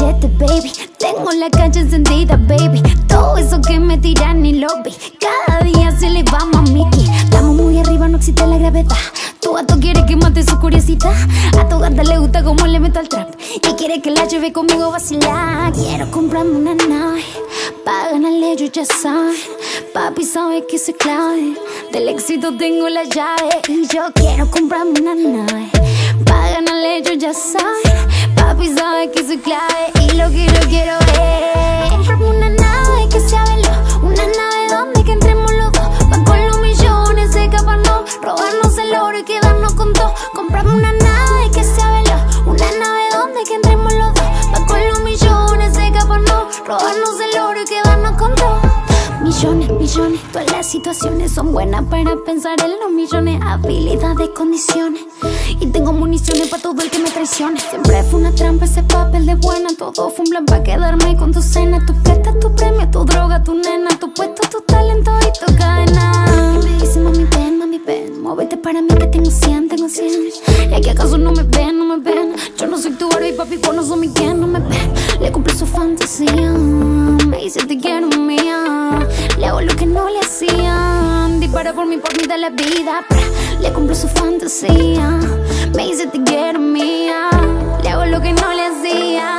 baby. Tengo la cancha encendida, baby. Todo eso que me tiran y lo vi. Cada día se le va a Mickey. Estamos muy arriba, no existe la gravedad. Tu gato quiere que mate su curiosidad. A tu gata le gusta como le meto al trap. Y quiere que la lleve conmigo a vacilar. Quiero comprarme una nave. Pa' ganarle, yo ya saben. Papi sabe que soy clave. Del éxito tengo la llave. Y yo quiero comprarme una nave. Pa' ganarle, yo ya saben. Papi sabe que soy clave. Y lo que yo quiero es comprarme una nave que sea veloz. Una nave donde que entremos los dos. Pa' con los millones no. Robarnos el oro y quedarnos con todo. Comprarme una nave Millones, todas las situaciones son buenas para pensar en los millones, habilidades, condiciones. Y tengo municiones para todo el que me traicione. Siempre fue una trampa ese papel de buena, todo fue un plan para quedarme con tu cena. Tu presta, tu premio, tu droga, tu nena, tu puesto, tu talento y tu cadena. Y me dice, mami, ven, mami, ven, muévete para mí que tengo 100, tengo 100. Y que acaso no me ven, no me ven. Yo no soy tu Barbie, papi, vos no sos mi quien, no me ven. Por mí, de la vida. Le cumplo su fantasía. Me dice te quiero mía. Le hago lo que no le hacían.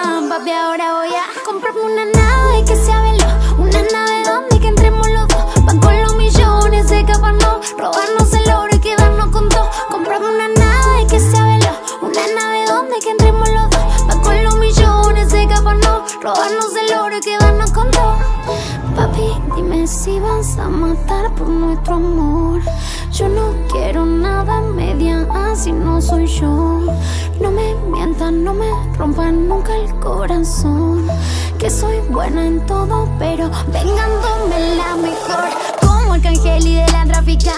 Robarnos el oro y quedarnos con todo. Papi, dime si vas a matar por nuestro amor. Yo no quiero nada media, así no soy yo. No me mientan, no me rompan nunca el corazón. Que soy buena en todo, pero vengándome la mejor. Como Arcángel y de la traficando.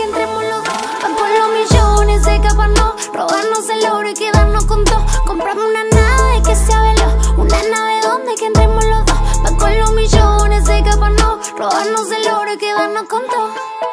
Que entremos los dos. Pa' con los millones de capas no. Robarnos el oro y quedarnos con todo Comprarme una nave que sea veloz. Una nave donde que entremos los dos. Pa' con los millones de capas no. Robarnos el oro y quedarnos con todo